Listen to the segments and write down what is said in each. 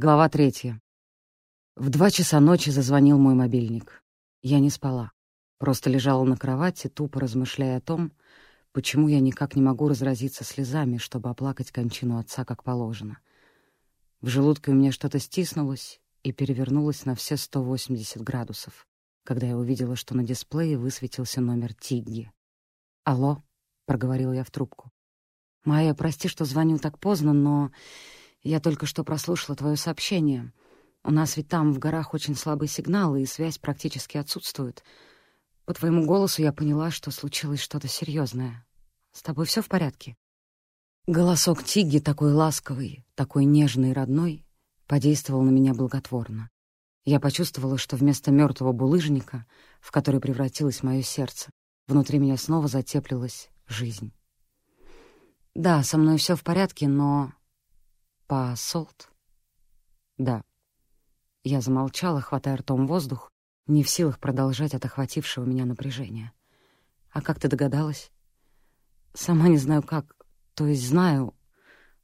Глава третья. В два часа ночи зазвонил мой мобильник. Я не спала. Просто лежала на кровати, тупо размышляя о том, почему я никак не могу разразиться слезами, чтобы оплакать кончину отца как положено. В желудке у меня что-то стиснулось и перевернулось на все 180 градусов, когда я увидела, что на дисплее высветился номер Тигги. «Алло», — проговорила я в трубку. «Майя, прости, что звоню так поздно, но я только что прослушала твое сообщение. У нас ведь там в горах очень слабый сигнал, и связь практически отсутствует. По твоему голосу я поняла, что случилось что-то серьезное. С тобой все в порядке?» Голосок Тиги, такой ласковый, такой нежный и родной, подействовал на меня благотворно. Я почувствовала, что вместо мертвого булыжника, в который превратилось мое сердце, внутри меня снова затеплилась жизнь. «Да, со мной все в порядке, но «Па Солт?» «Да». Я замолчала, хватая ртом воздух, не в силах продолжать от охватившего меня напряжения. «А как ты догадалась?» «Сама не знаю как. То есть знаю.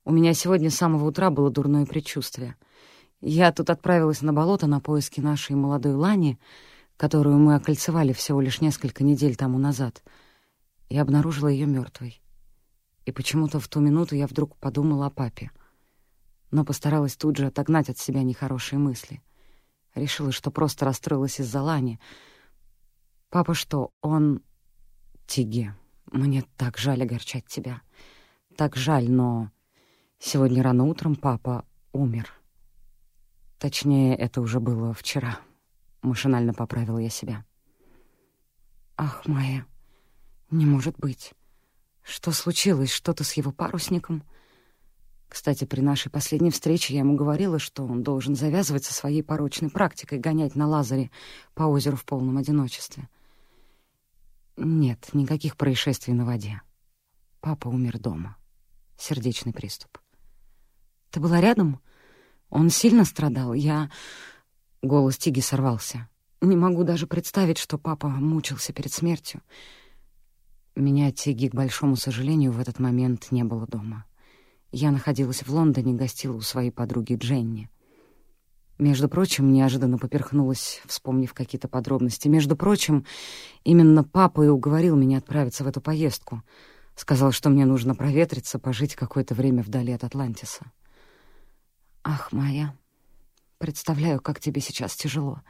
У меня сегодня с самого утра было дурное предчувствие. Я тут отправилась на болото на поиски нашей молодой Лани, которую мы окольцевали всего лишь несколько недель тому назад, и обнаружила ее мертвой. И почему-то в ту минуту я вдруг подумала о папе — но постаралась тут же отогнать от себя нехорошие мысли. Решила, что просто расстроилась из-за Лани. «Папа что, он...» «Тиге, мне так жаль огорчать тебя. Так жаль, но... Сегодня рано утром папа умер. Точнее, это уже было вчера. Машинально поправила я себя. «Ах, Майя, не может быть. Что случилось? Что-то с его парусником?» Кстати, при нашей последней встрече я ему говорила, что он должен завязывать со своей порочной практикой гонять на лазаре по озеру в полном одиночестве. Нет, никаких происшествий на воде. Папа умер дома. Сердечный приступ. Ты была рядом? Он сильно страдал. Я... Голос Тиги сорвался. Не могу даже представить, что папа мучился перед смертью. Меня Тиги, к большому сожалению, в этот момент не было дома. Я находилась в Лондоне, гостила у своей подруги Дженни. Между прочим, неожиданно поперхнулась, вспомнив какие-то подробности. Между прочим, именно папа и уговорил меня отправиться в эту поездку. Сказал, что мне нужно проветриться, пожить какое-то время вдали от Атлантиса. Ах, моя, представляю, как тебе сейчас тяжело.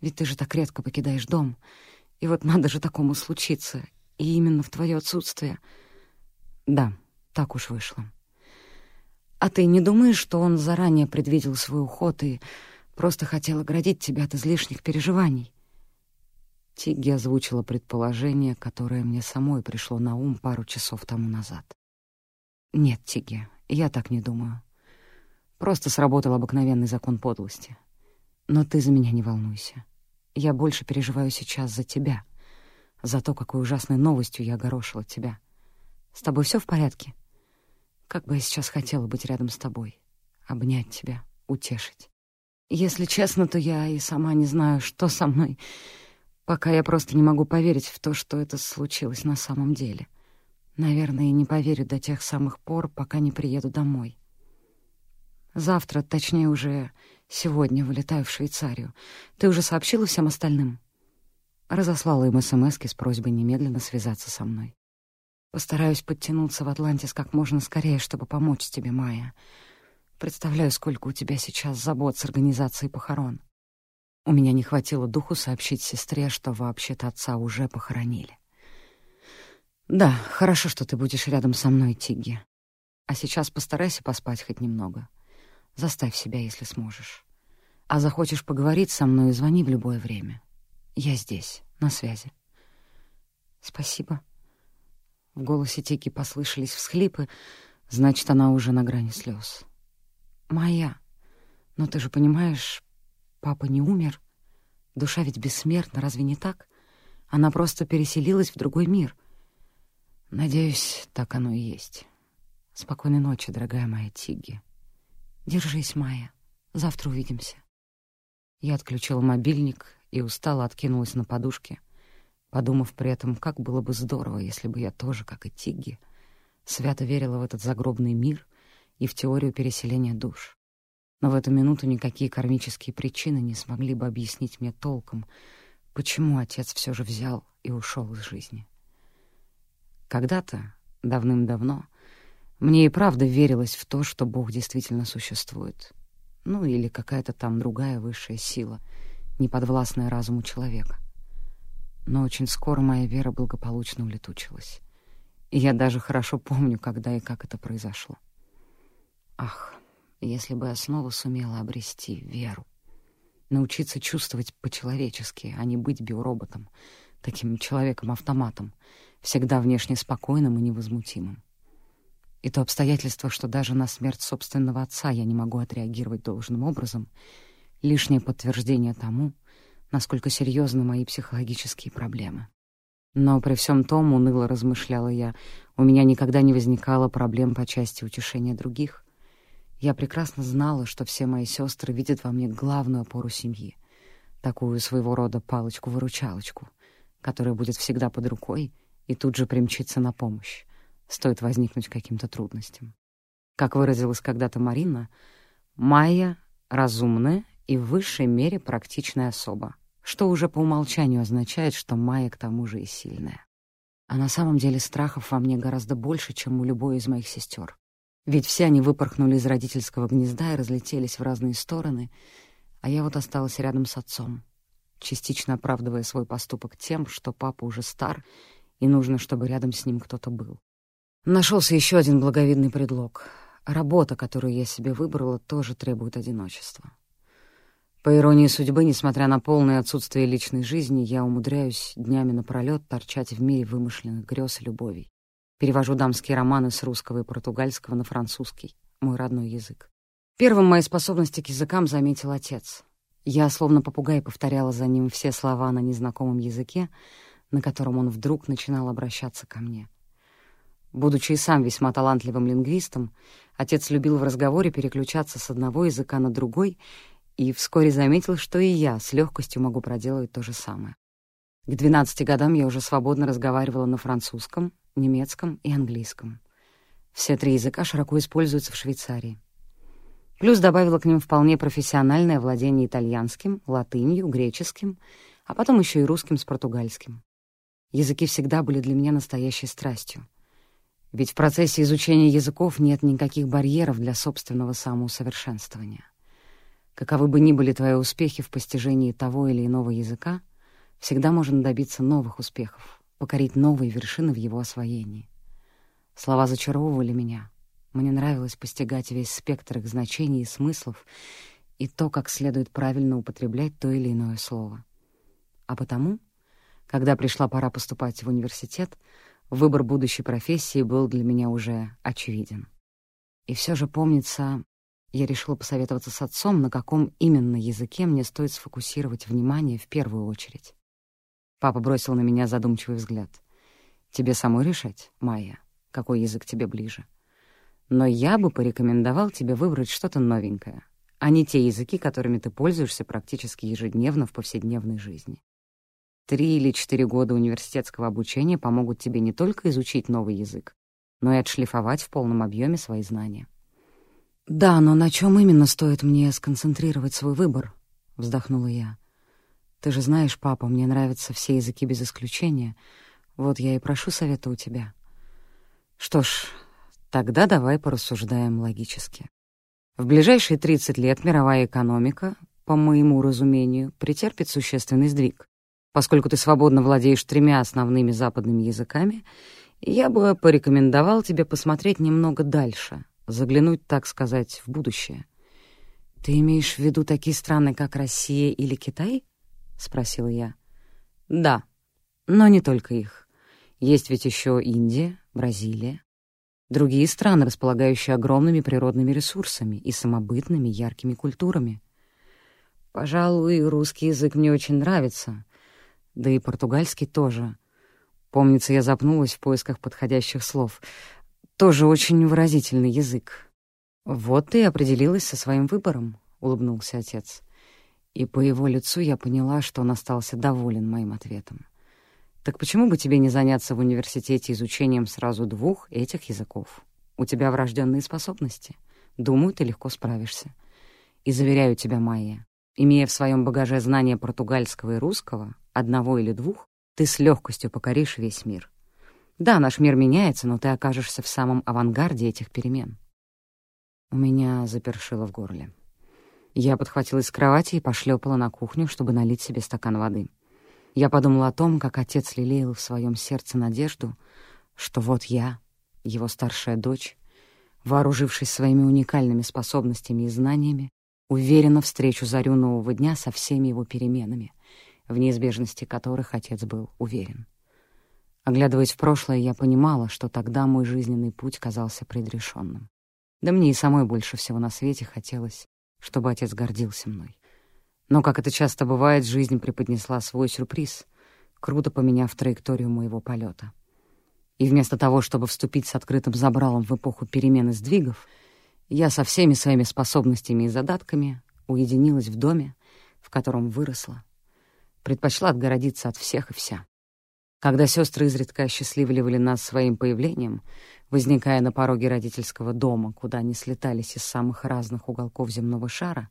Ведь ты же так редко покидаешь дом. И вот надо же такому случиться. И именно в твое отсутствие. Да, так уж вышло. А ты не думаешь, что он заранее предвидел свой уход и просто хотел оградить тебя от излишних переживаний?» Тигги озвучила предположение, которое мне самой пришло на ум пару часов тому назад. «Нет, Тигги, я так не думаю. Просто сработал обыкновенный закон подлости. Но ты за меня не волнуйся. Я больше переживаю сейчас за тебя, за то, какой ужасной новостью я огорошила тебя. С тобой все в порядке?» Как бы я сейчас хотела быть рядом с тобой, обнять тебя, утешить. Если честно, то я и сама не знаю, что со мной, пока я просто не могу поверить в то, что это случилось на самом деле. Наверное, не поверю до тех самых пор, пока не приеду домой. Завтра, точнее уже сегодня, вылетаю в Швейцарию. Ты уже сообщила всем остальным?» Разослала им смс с просьбой немедленно связаться со мной. Постараюсь подтянуться в Атлантис как можно скорее, чтобы помочь тебе, Майя. Представляю, сколько у тебя сейчас забот с организацией похорон. У меня не хватило духу сообщить сестре, что вообще-то отца уже похоронили. Да, хорошо, что ты будешь рядом со мной, Тигги. А сейчас постарайся поспать хоть немного. Заставь себя, если сможешь. А захочешь поговорить со мной, звони в любое время. Я здесь, на связи. Спасибо. В голосе Тики послышались всхлипы, значит, она уже на грани слез. «Моя, но ты же понимаешь, папа не умер. Душа ведь бессмертна, разве не так? Она просто переселилась в другой мир. Надеюсь, так оно и есть. Спокойной ночи, дорогая моя Тигги. Держись, Майя. Завтра увидимся». Я отключила мобильник и устало откинулась на подушке, подумав при этом, как было бы здорово, если бы я тоже, как и Тигги, свято верила в этот загробный мир и в теорию переселения душ. Но в эту минуту никакие кармические причины не смогли бы объяснить мне толком, почему отец все же взял и ушел из жизни. Когда-то, давным-давно, мне и правда верилось в то, что Бог действительно существует. Ну, или какая-то там другая высшая сила, неподвластная разуму человека. Но очень скоро моя вера благополучно улетучилась. И я даже хорошо помню, когда и как это произошло. Ах, если бы я снова сумела обрести веру. Научиться чувствовать по-человечески, а не быть биороботом, таким человеком-автоматом, всегда внешне спокойным и невозмутимым. И то обстоятельство, что даже на смерть собственного отца я не могу отреагировать должным образом, лишнее подтверждение тому, насколько серьезны мои психологические проблемы. Но при всем том, уныло размышляла я, у меня никогда не возникало проблем по части утешения других. Я прекрасно знала, что все мои сестры видят во мне главную опору семьи, такую своего рода палочку-выручалочку, которая будет всегда под рукой и тут же примчится на помощь, стоит возникнуть каким-то трудностям. Как выразилась когда-то Марина, Майя — разумная и в высшей мере практичная особа, что уже по умолчанию означает, что Майя к тому же и сильная. А на самом деле страхов во мне гораздо больше, чем у любой из моих сестер. Ведь все они выпорхнули из родительского гнезда и разлетелись в разные стороны, а я вот осталась рядом с отцом, частично оправдывая свой поступок тем, что папа уже стар, и нужно, чтобы рядом с ним кто-то был. Нашелся еще один благовидный предлог. Работа, которую я себе выбрала, тоже требует одиночества. По иронии судьбы, несмотря на полное отсутствие личной жизни, я умудряюсь днями напролёт торчать в мире вымышленных грез и любовей. Перевожу дамские романы с русского и португальского на французский, мой родной язык. Первым мои способности к языкам заметил отец. Я, словно попугай, повторяла за ним все слова на незнакомом языке, на котором он вдруг начинал обращаться ко мне. Будучи и сам весьма талантливым лингвистом, отец любил в разговоре переключаться с одного языка на другой и вскоре заметил, что и я с легкостью могу проделать то же самое. К 12 годам я уже свободно разговаривала на французском, немецком и английском. Все три языка широко используются в Швейцарии. Плюс добавила к ним вполне профессиональное владение итальянским, латынью, греческим, а потом еще и русским с португальским. Языки всегда были для меня настоящей страстью. Ведь в процессе изучения языков нет никаких барьеров для собственного самоусовершенствования. Каковы бы ни были твои успехи в постижении того или иного языка, всегда можно добиться новых успехов, покорить новые вершины в его освоении. Слова зачаровывали меня. Мне нравилось постигать весь спектр их значений и смыслов и то, как следует правильно употреблять то или иное слово. А потому, когда пришла пора поступать в университет, выбор будущей профессии был для меня уже очевиден. И все же, помнится, я решила посоветоваться с отцом, на каком именно языке мне стоит сфокусировать внимание в первую очередь. Папа бросил на меня задумчивый взгляд. «Тебе самой решать, Майя, какой язык тебе ближе. Но я бы порекомендовал тебе выбрать что-то новенькое, а не те языки, которыми ты пользуешься практически ежедневно в повседневной жизни. Три или четыре года университетского обучения помогут тебе не только изучить новый язык, но и отшлифовать в полном объеме свои знания. «Да, но на чем именно стоит мне сконцентрировать свой выбор?» — вздохнула я. Ты же знаешь, папа, мне нравятся все языки без исключения. Вот я и прошу совета у тебя. Что ж, тогда давай порассуждаем логически. В ближайшие 30 лет мировая экономика, по моему разумению, претерпит существенный сдвиг. Поскольку ты свободно владеешь тремя основными западными языками, я бы порекомендовал тебе посмотреть немного дальше, заглянуть, так сказать, в будущее. Ты имеешь в виду такие страны, как Россия или Китай? — спросила я. «Да, но не только их. Есть ведь еще Индия, Бразилия. Другие страны, располагающие огромными природными ресурсами и самобытными яркими культурами. Пожалуй, русский язык мне очень нравится, да и португальский тоже. Помнится, я запнулась в поисках подходящих слов. Тоже очень выразительный язык. «Вот ты и определилась со своим выбором», — улыбнулся отец и по его лицу я поняла, что он остался доволен моим ответом. «Так почему бы тебе не заняться в университете изучением сразу двух этих языков? У тебя врожденные способности. Думаю, ты легко справишься. И заверяю тебя, Майя, имея в своем багаже знания португальского и русского, одного или двух, ты с легкостью покоришь весь мир. Да, наш мир меняется, но ты окажешься в самом авангарде этих перемен. У меня запершило в горле. Я подхватилась с кровати и пошлепала на кухню, чтобы налить себе стакан воды. Я подумала о том, как отец лелеял в своем сердце надежду, что вот я, его старшая дочь, вооружившись своими уникальными способностями и знаниями, уверенно встречу зарю нового дня со всеми его переменами, в неизбежности которых отец был уверен. Оглядываясь в прошлое, я понимала, что тогда мой жизненный путь казался предрешенным. Да мне и самой больше всего на свете хотелось, чтобы отец гордился мной. Но, как это часто бывает, жизнь преподнесла свой сюрприз, круто поменяв траекторию моего полета. И вместо того, чтобы вступить с открытым забралом в эпоху перемен и сдвигов, я со всеми своими способностями и задатками уединилась в доме, в котором выросла, предпочла отгородиться от всех и вся. Когда сестры изредка осчастливливали нас своим появлением, возникая на пороге родительского дома, куда они слетались из самых разных уголков земного шара,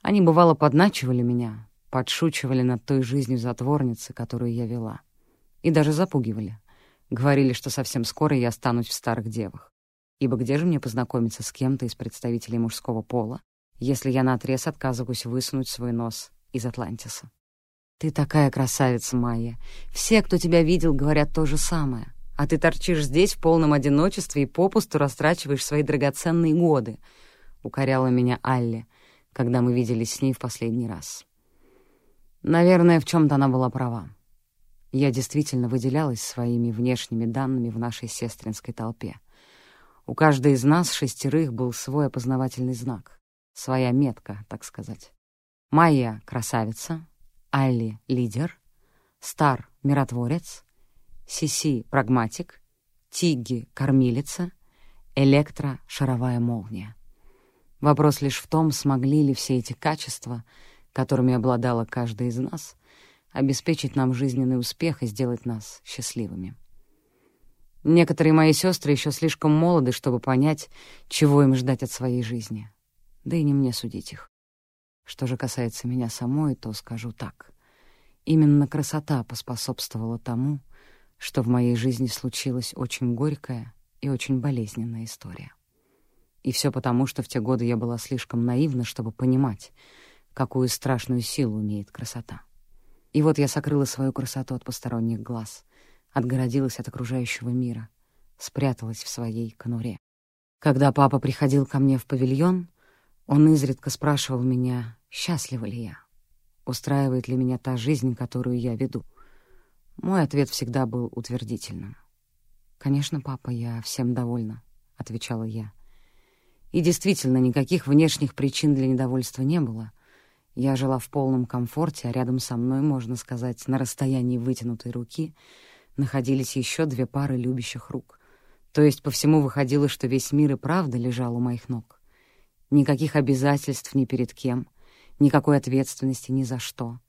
они, бывало, подначивали меня, подшучивали над той жизнью затворницы, которую я вела, и даже запугивали. Говорили, что совсем скоро я останусь в старых девах. Ибо где же мне познакомиться с кем-то из представителей мужского пола, если я наотрез отказываюсь высунуть свой нос из Атлантиса? «Ты такая красавица, Майя. Все, кто тебя видел, говорят то же самое. А ты торчишь здесь в полном одиночестве и попусту растрачиваешь свои драгоценные годы», — укоряла меня Алли, когда мы виделись с ней в последний раз. Наверное, в чем то она была права. Я действительно выделялась своими внешними данными в нашей сестринской толпе. У каждой из нас шестерых был свой опознавательный знак, своя метка, так сказать. Майя — красавица, Алли — лидер, Стар — миротворец, Сиси — прагматик, Тигги — кормилица, Электро — шаровая молния. Вопрос лишь в том, смогли ли все эти качества, которыми обладала каждая из нас, обеспечить нам жизненный успех и сделать нас счастливыми. Некоторые мои сестры еще слишком молоды, чтобы понять, чего им ждать от своей жизни. Да и не мне судить их. Что же касается меня самой, то скажу так. Именно красота поспособствовала тому, что в моей жизни случилась очень горькая и очень болезненная история. И все потому, что в те годы я была слишком наивна, чтобы понимать, какую страшную силу имеет красота. И вот я сокрыла свою красоту от посторонних глаз, отгородилась от окружающего мира, спряталась в своей конуре. Когда папа приходил ко мне в павильон, он изредка спрашивал меня, счастлива ли я, устраивает ли меня та жизнь, которую я веду. Мой ответ всегда был утвердительным. «Конечно, папа, я всем довольна», — отвечала я. И действительно, никаких внешних причин для недовольства не было. Я жила в полном комфорте, а рядом со мной, можно сказать, на расстоянии вытянутой руки, находились еще две пары любящих рук. То есть по всему выходило, что весь мир и правда лежал у моих ног. Никаких обязательств ни перед кем, никакой ответственности ни за что.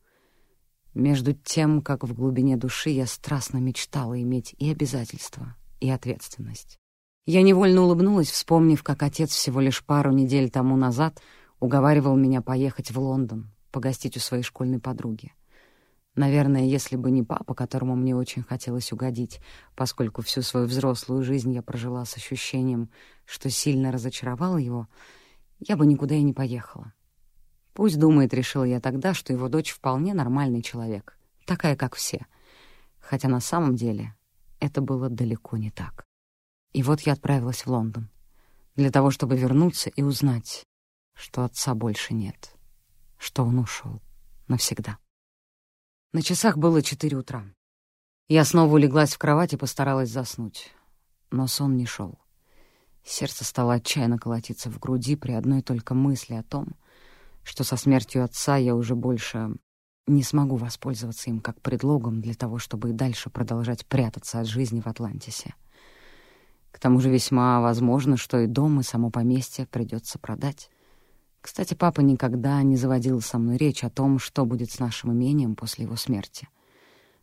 Между тем, как в глубине души я страстно мечтала иметь и обязательства, и ответственность. Я невольно улыбнулась, вспомнив, как отец всего лишь пару недель тому назад уговаривал меня поехать в Лондон, погостить у своей школьной подруги. Наверное, если бы не папа, которому мне очень хотелось угодить, поскольку всю свою взрослую жизнь я прожила с ощущением, что сильно разочаровала его, я бы никуда и не поехала. Пусть думает, решила я тогда, что его дочь вполне нормальный человек, такая, как все. Хотя на самом деле это было далеко не так. И вот я отправилась в Лондон для того, чтобы вернуться и узнать, что отца больше нет, что он ушел навсегда. На часах было четыре утра. Я снова улеглась в кровать и постаралась заснуть, но сон не шел. Сердце стало отчаянно колотиться в груди при одной только мысли о том, что со смертью отца я уже больше не смогу воспользоваться им как предлогом для того, чтобы и дальше продолжать прятаться от жизни в Атлантисе. К тому же весьма возможно, что и дом, и само поместье придется продать. Кстати, папа никогда не заводил со мной речь о том, что будет с нашим имением после его смерти.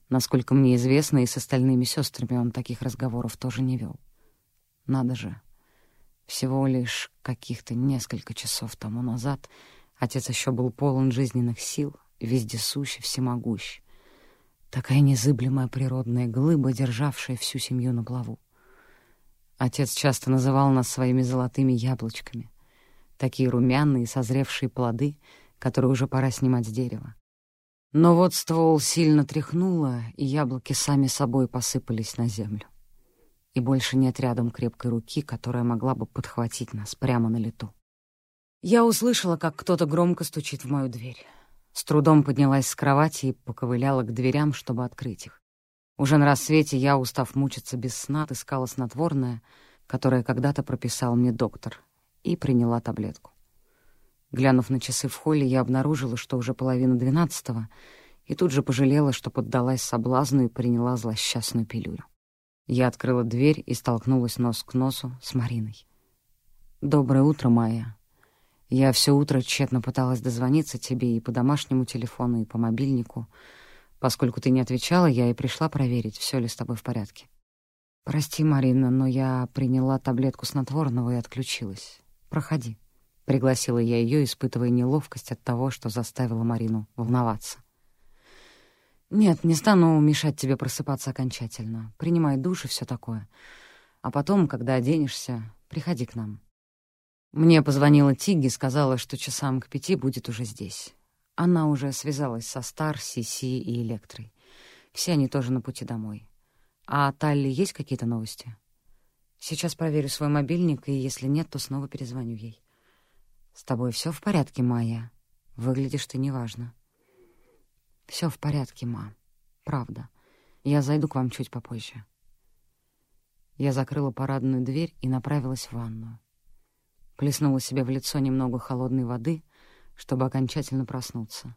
Насколько мне известно, и с остальными сестрами он таких разговоров тоже не вел. Надо же. Всего лишь каких-то несколько часов тому назад Отец еще был полон жизненных сил, вездесущий, всемогущ. Такая незыблемая природная глыба, державшая всю семью на плаву. Отец часто называл нас своими золотыми яблочками. Такие румяные, созревшие плоды, которые уже пора снимать с дерева. Но вот ствол сильно тряхнуло, и яблоки сами собой посыпались на землю. И больше нет рядом крепкой руки, которая могла бы подхватить нас прямо на лету. Я услышала, как кто-то громко стучит в мою дверь. С трудом поднялась с кровати и поковыляла к дверям, чтобы открыть их. Уже на рассвете я, устав мучиться без сна, отыскала снотворное, которое когда-то прописал мне доктор, и приняла таблетку. Глянув на часы в холле, я обнаружила, что уже половина двенадцатого, и тут же пожалела, что поддалась соблазну и приняла злосчастную пилюлю. Я открыла дверь и столкнулась нос к носу с Мариной. «Доброе утро, Майя. Я все утро тщетно пыталась дозвониться тебе и по домашнему телефону, и по мобильнику. Поскольку ты не отвечала, я и пришла проверить, все ли с тобой в порядке. Прости, Марина, но я приняла таблетку снотворного и отключилась. Проходи». Пригласила я ее, испытывая неловкость от того, что заставила Марину волноваться. «Нет, не стану мешать тебе просыпаться окончательно. Принимай душ и все такое. А потом, когда оденешься, приходи к нам». Мне позвонила Тигги, сказала, что часам к пяти будет уже здесь. Она уже связалась со Стар, Сиси и Электрой. Все они тоже на пути домой. А от Талли есть какие-то новости? Сейчас проверю свой мобильник, и если нет, то снова перезвоню ей. «С тобой все в порядке, Майя? Выглядишь ты неважно». Все в порядке, ма. Правда. Я зайду к вам чуть попозже». Я закрыла парадную дверь и направилась в ванную. Плеснула себе в лицо немного холодной воды, чтобы окончательно проснуться.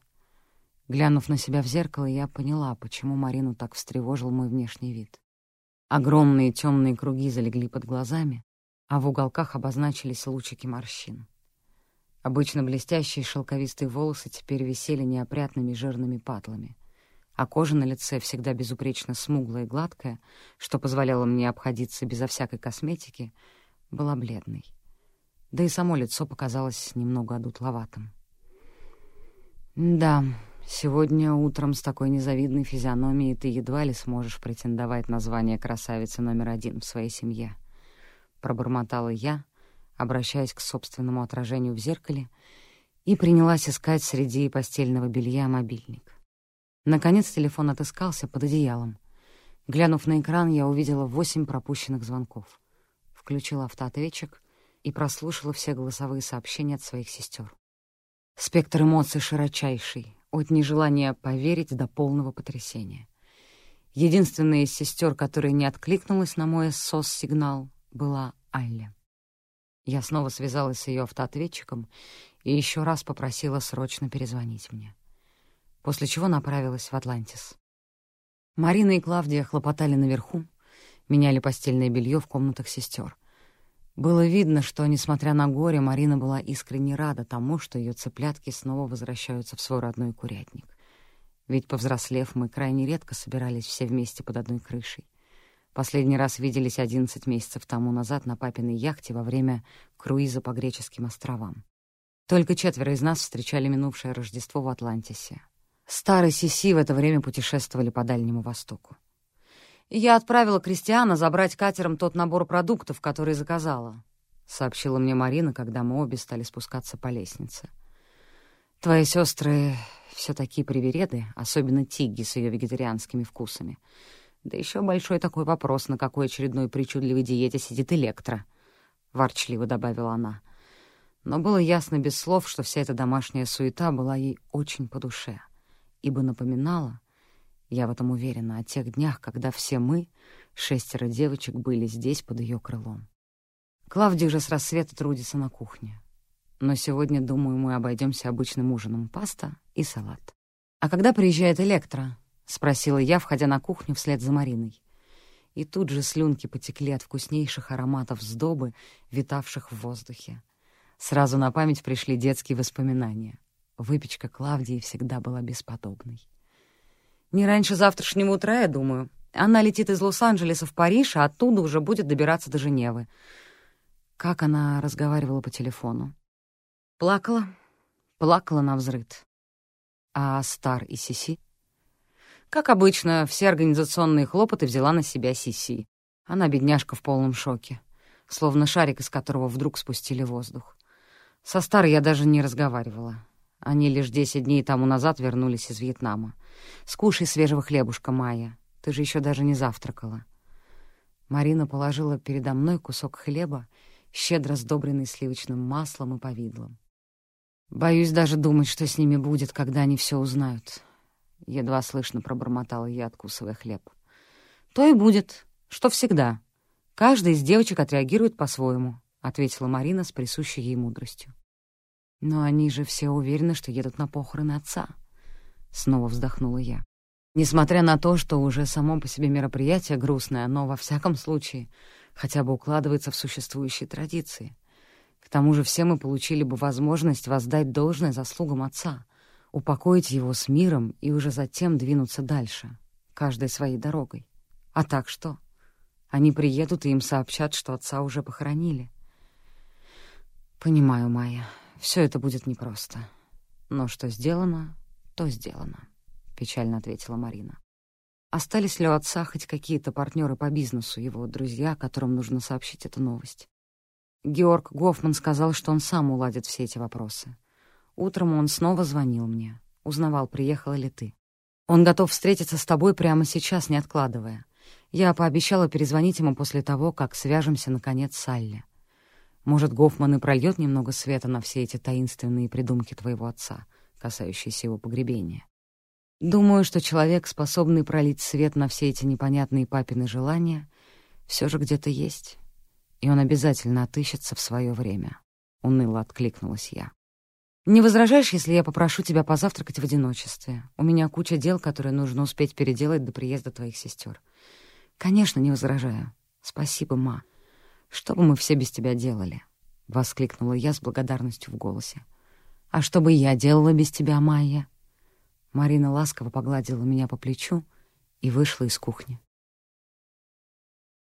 Глянув на себя в зеркало, я поняла, почему Марину так встревожил мой внешний вид. Огромные темные круги залегли под глазами, а в уголках обозначились лучики морщин. Обычно блестящие шелковистые волосы теперь висели неопрятными жирными патлами, а кожа на лице, всегда безупречно смуглая и гладкая, что позволяло мне обходиться безо всякой косметики, была бледной. Да и само лицо показалось немного одутловатым. «Да, сегодня утром с такой незавидной физиономией ты едва ли сможешь претендовать на звание красавицы номер один в своей семье», — пробормотала я, обращаясь к собственному отражению в зеркале, и принялась искать среди постельного белья мобильник. Наконец телефон отыскался под одеялом. Глянув на экран, я увидела восемь пропущенных звонков. Включила автоответчик и прослушала все голосовые сообщения от своих сестер. Спектр эмоций широчайший, от нежелания поверить до полного потрясения. Единственная из сестер, которая не откликнулась на мой СОС-сигнал, была Айля. Я снова связалась с ее автоответчиком и еще раз попросила срочно перезвонить мне. После чего направилась в Атлантис. Марина и Клавдия хлопотали наверху, меняли постельное белье в комнатах сестер. Было видно, что, несмотря на горе, Марина была искренне рада тому, что ее цыплятки снова возвращаются в свой родной курятник. Ведь, повзрослев, мы крайне редко собирались все вместе под одной крышей. Последний раз виделись 11 месяцев тому назад на папиной яхте во время круиза по греческим островам. Только четверо из нас встречали минувшее Рождество в Атлантисе. Старый Сиси в это время путешествовали по Дальнему Востоку. «Я отправила Кристиана забрать катером тот набор продуктов, который заказала», — сообщила мне Марина, когда мы обе стали спускаться по лестнице. «Твои сестры все такие привереды, особенно Тигги с ее вегетарианскими вкусами. Да еще большой такой вопрос, на какой очередной причудливой диете сидит Электро, — ворчливо добавила она. Но было ясно без слов, что вся эта домашняя суета была ей очень по душе, ибо напоминала, я в этом уверена, о тех днях, когда все мы, шестеро девочек, были здесь под ее крылом. Клавдия же с рассвета трудится на кухне. Но сегодня, думаю, мы обойдемся обычным ужином — паста и салат. А когда приезжает Электро, — спросила я, входя на кухню вслед за Мариной. И тут же слюнки потекли от вкуснейших ароматов сдобы, витавших в воздухе. Сразу на память пришли детские воспоминания. Выпечка Клавдии всегда была бесподобной. «Не раньше завтрашнего утра, я думаю. Она летит из Лос-Анджелеса в Париж, а оттуда уже будет добираться до Женевы». Как она разговаривала по телефону? Плакала, Плакала на взрыд. А Стар и Сиси? Как обычно, все организационные хлопоты взяла на себя Сиси. Она, бедняжка, в полном шоке, словно шарик, из которого вдруг спустили воздух. Со Старой я даже не разговаривала. Они лишь десять дней тому назад вернулись из Вьетнама. «Скушай свежего хлебушка, Майя. Ты же еще даже не завтракала». Марина положила передо мной кусок хлеба, щедро сдобренный сливочным маслом и повидлом. «Боюсь даже думать, что с ними будет, когда они все узнают», — едва слышно пробормотала я, откусывая хлеб. «То и будет, что всегда. Каждая из девочек отреагирует по-своему», — ответила Марина с присущей ей мудростью. «Но они же все уверены, что едут на похороны отца», — снова вздохнула я. Несмотря на то, что уже само по себе мероприятие грустное, оно, во всяком случае, хотя бы укладывается в существующие традиции. К тому же все мы получили бы возможность воздать должное заслугам отца, упокоить его с миром и уже затем двинуться дальше, каждой своей дорогой. А так что? Они приедут и им сообщат, что отца уже похоронили. Понимаю, Майя, все это будет непросто. Но что сделано, то сделано печально ответила Марина. Остались ли у отца хоть какие-то партнеры по бизнесу, его друзья, которым нужно сообщить эту новость? Георг Гофман сказал, что он сам уладит все эти вопросы. Утром он снова звонил мне, узнавал, приехала ли ты. Он готов встретиться с тобой прямо сейчас, не откладывая. Я пообещала перезвонить ему после того, как свяжемся, наконец, с Алле. Может, Гофман и прольет немного света на все эти таинственные придумки твоего отца, касающиеся его погребения. Думаю, что человек, способный пролить свет на все эти непонятные папины желания, все же где-то есть, и он обязательно отыщется в свое время. Уныло откликнулась я. «Не возражаешь, если я попрошу тебя позавтракать в одиночестве? У меня куча дел, которые нужно успеть переделать до приезда твоих сестер. «Конечно, не возражаю. Спасибо, ма. Что бы мы все без тебя делали?» — воскликнула я с благодарностью в голосе. «А что бы я делала без тебя, Майя?» Марина ласково погладила меня по плечу и вышла из кухни.